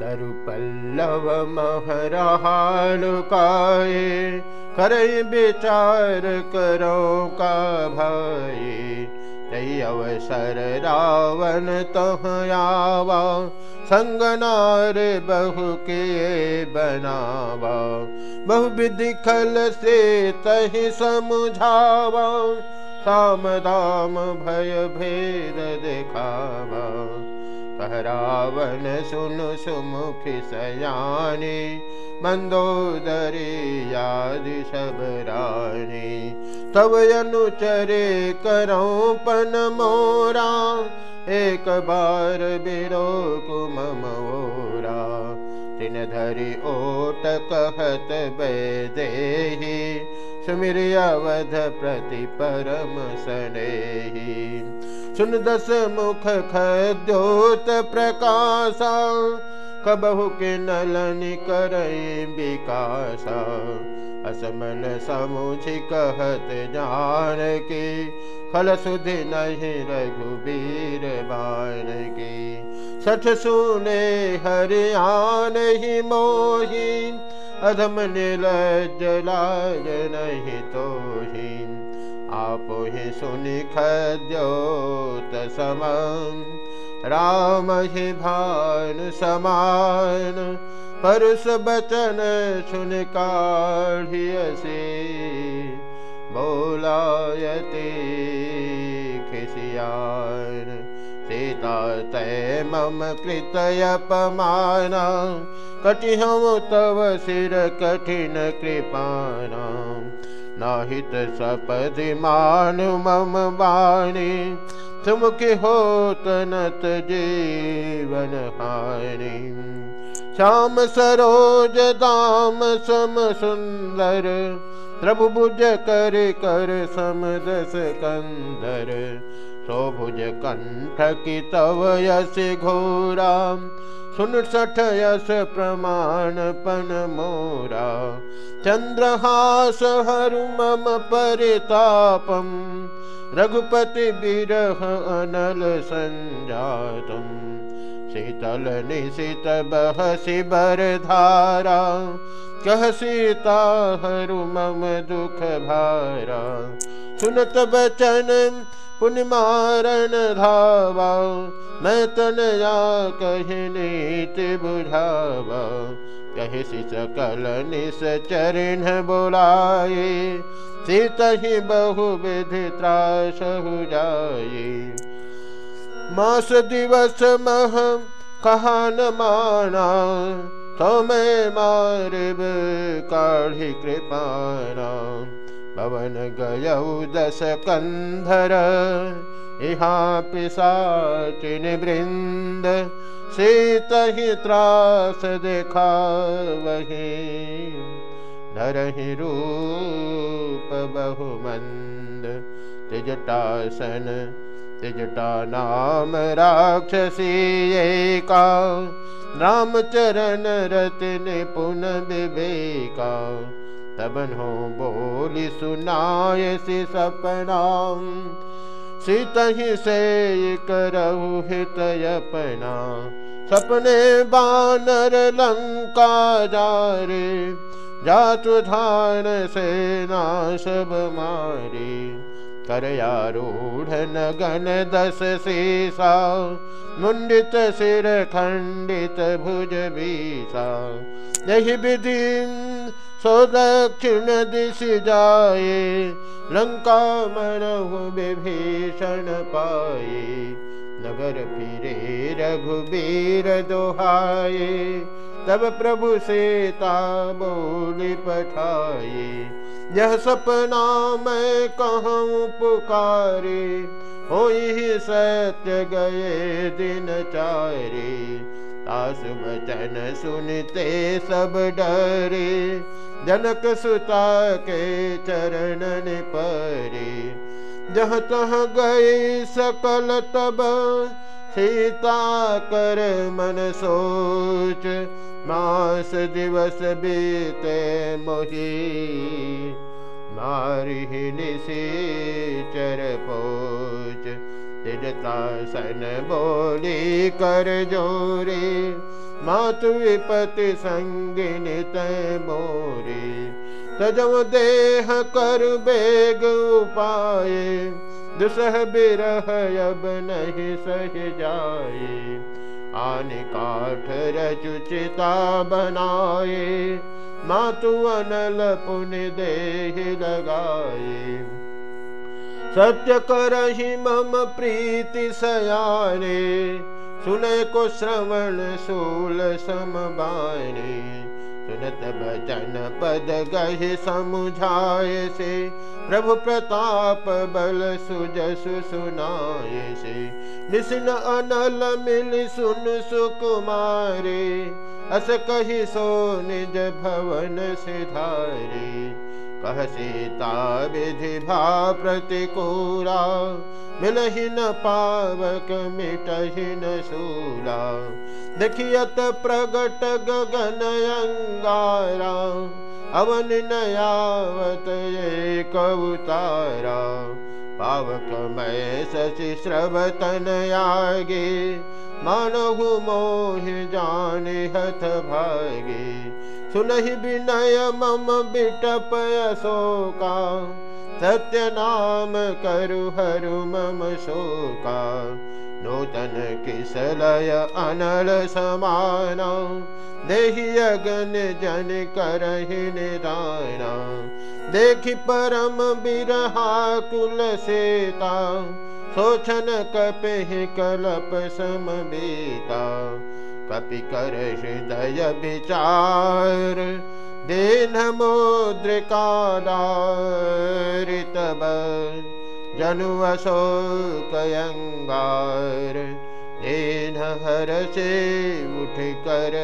तरु पल्लव महरहालुकाए करई विचार करो का भाई। तई अवसर रावण तह आवा संगनार बहु के बनावा। बहु विधि खल से तही समझावा, साम दाम भय भेद दिखावा। कहरावन सुन सुमुख सयानी मंदोदरी याद सब रानी। तब अनुचरे मोरा एक बार बिरो कुम मोरा तिन धरि ओट कहत बैदेही सुमिर अवध प्रति परम सनेही। सुन दस मुख खद्योत प्रकाशा, कबहु के नलन कर विकासा। असमन समुझ कहत जान के फल सुधि नहीं रघुबीर बान की सठ सुने हरियान ही मोही अधम नीलज लाज नहीं तो ही आप ही सुनि खद्योत समम राम ही भान समान। परुष बचन सुन काढ़ियसे बोलायते खिसियान सीता तय मम कृतयपमाना कटिहम तव सिर कठिन कृपाना नाहित सपदि मान मम बाणी सुमुखी होत नत जीवन हानि। श्याम सरोज दाम सम सुंदर प्रभु भुज कर कर सम दस कंदर। सोभुज कंठ की तव यस घोरा सुन सठ यस प्रमाण पन मोरा। चंद्रहास हरु मम परितापम, रघुपति बिरह अनल संजातम। शीतल निशित बहसी बर धारा कह सीता हरु मम दुख भारा। सुनत बचन पुन मारण धावा, मैं तनया कह नीति बुझावा। कह सकल निस चरण बोलाए, सीत ही बहु विधि त्रास हो जाए। मास दिवस मह कहा न माना तो मैं मारिब काढ़ी कृपाना। पवन गय दस कंधर यहाँ पिसाचिन वृंद सीत ही त्रास देखा वही नरहि रूप बहुमंद तिजटासन तिजटा नाम राक्षसी का रामचरण रतन पुन विवेका। तबन बोली सुनाय सि सपना। सीत ही से करहु हित अपना सपने बानर लंका जारे, जातु धान सेना सब मारी। करयारूढ़ नगन दस सीसा, मुंडित सिर खंडित भुज बीसा। यही विधि सो दक्षिण दिश जाए लंका मनहु विभीषण पाए नगर फिरे रघुबीर दोहाए तब प्रभु सीता बोली पठाए यह सपना मैं कहूँ पुकारे ही सत्य गए दिन चारे तास वचन सुनते सब डरे जनक सुता के चरणन परे जह तह गई सकल तब, सीता कर मन सोच। मास दिवस बीते मोही मारी निशी चर पोच। तिजता सन बोली कर जोरे। मातु विपति संगिनी तय मोरी तजम देह कर बेग उपाए दुसह बिरह अब नहीं सह जाए आन काठ रचुचिता बनाए मातु अनल पुन देह लगाए सत्य करहि मम प्रीति सयाने सुने को श्रवण सूल समबाणी सुनत भजन पद गहे समुझाए से। प्रभु प्रताप बल सुजसु सुनाए से। निसिन अनल मिल सुन सुकुमारे। अस कही सो निज भवन सिधारे। कह सीता विधि भा प्रतिकूला मिलहि न पावक मिटहि न देखियत प्रगट गगन अंगारा अवन नयावत ये कवतारा पावक मैं शशि श्रवतन आगे मानहु मोह जान हथ भागे सुनहि विनय मम बिटप अशोका सत्य नाम करु हरु मम शोका। नूतन किसलय अनल समाना। देहि अगन जन करहि निदाना। देखि परम बिरहा कुल सेता। सोचन कपि कलप सम बेता कपि कर हृदय विचार देन मुद्रिकादारितब अशोकयंगार देन हर से कर